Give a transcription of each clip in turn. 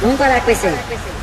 Vamos parar com esse aí.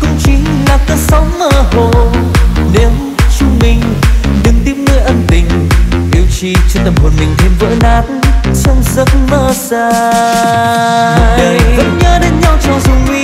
cũng chỉ là cơn sóng mơ hồ. Nếu chúng mình đừng tìm nơi ân tình, yêu chi cho tâm hồn mình thêm vỡ nát trong giấc mơ dài. Một đời vẫn nhớ đến nhau trong dù nguy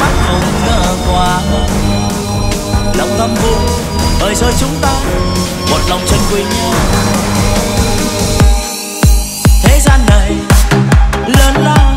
mắt không ngờ qua lòng thầm vui bởi giờ chúng ta một lòng chân quý nhau. Thế gian này lớn lao.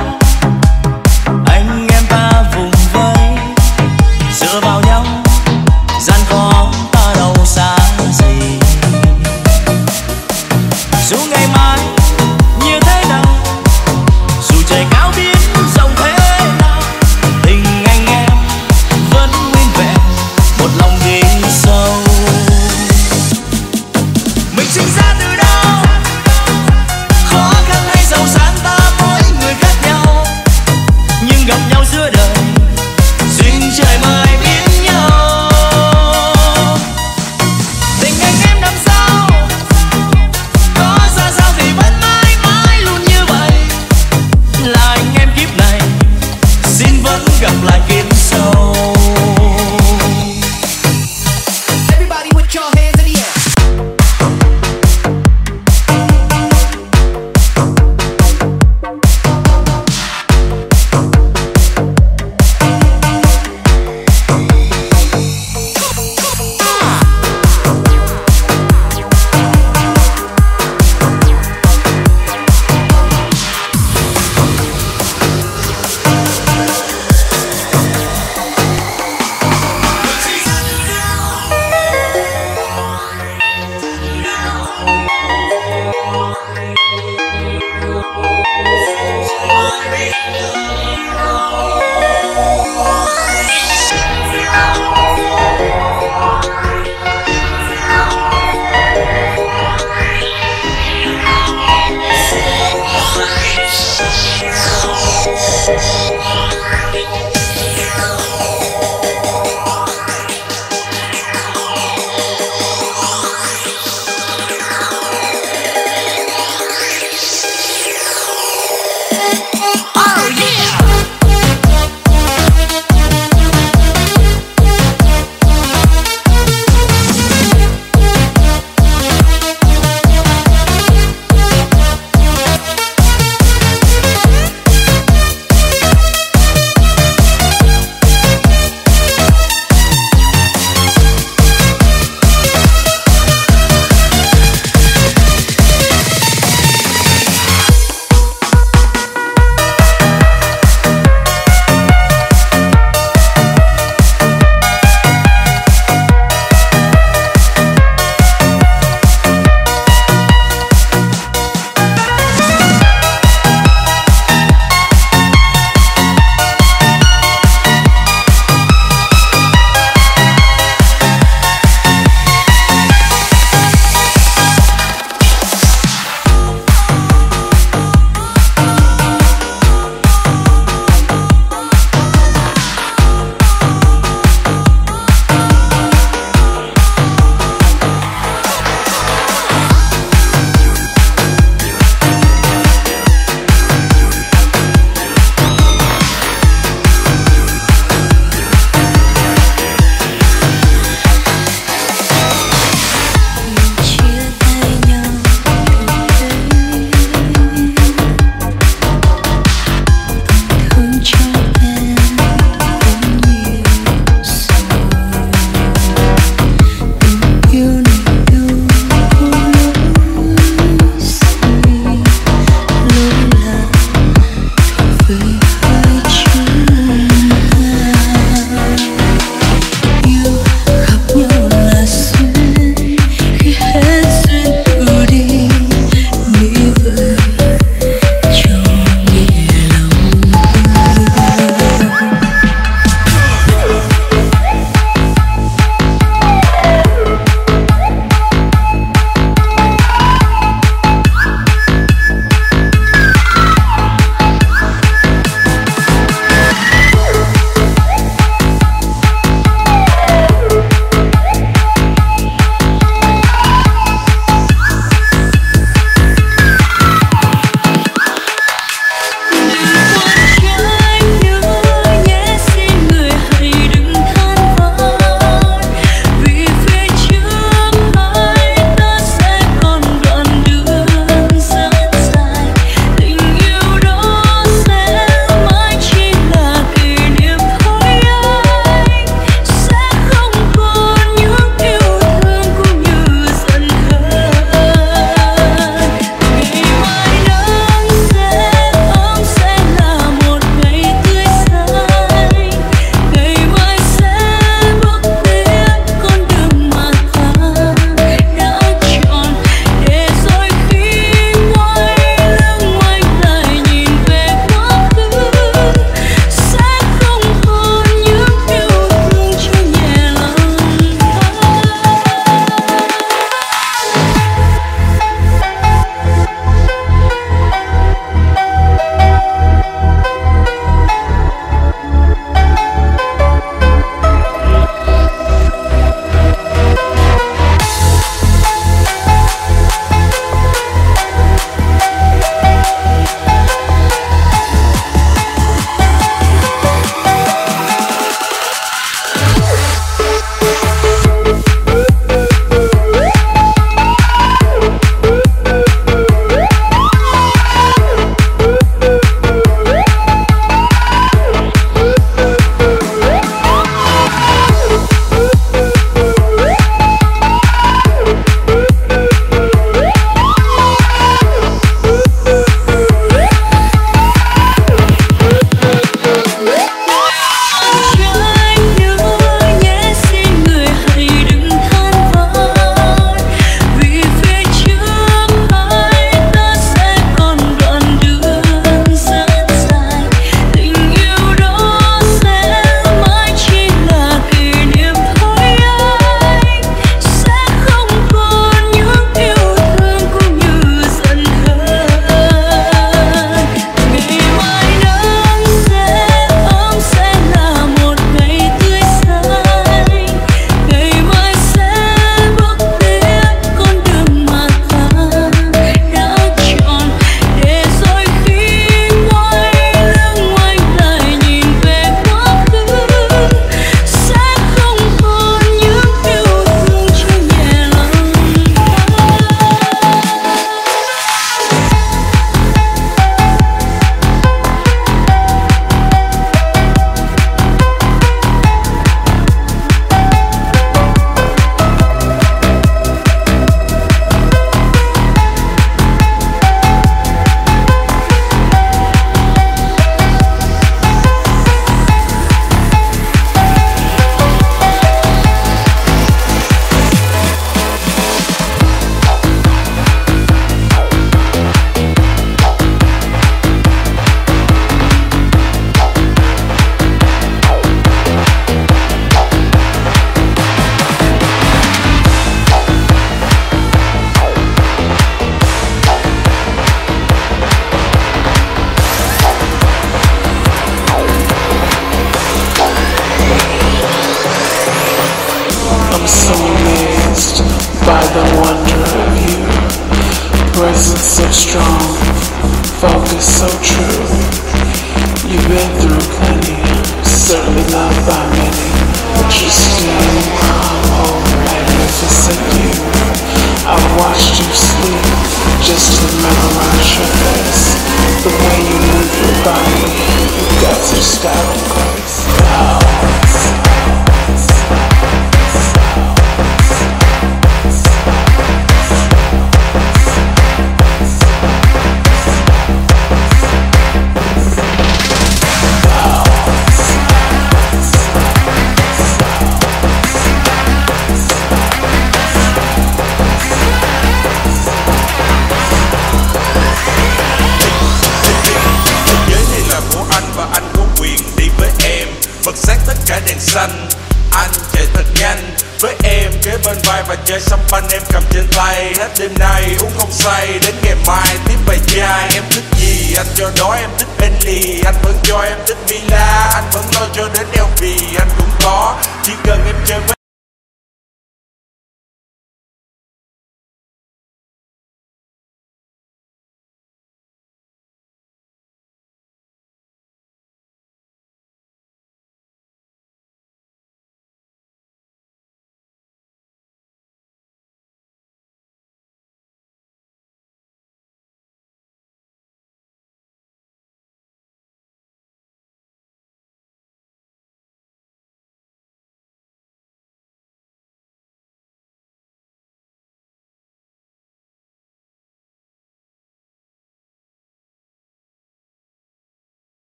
Anh chạy thật nhanh. Với em kế bên vai và chơi sắm banh em cầm trên tay. Hết đêm nay uống không say, đến ngày mai tiếp bài trai em thích gì, anh cho đó, em thích Bentley. Anh vẫn cho em thích villa anh vẫn lo cho đến LV anh cũng có, chỉ cần em chơi với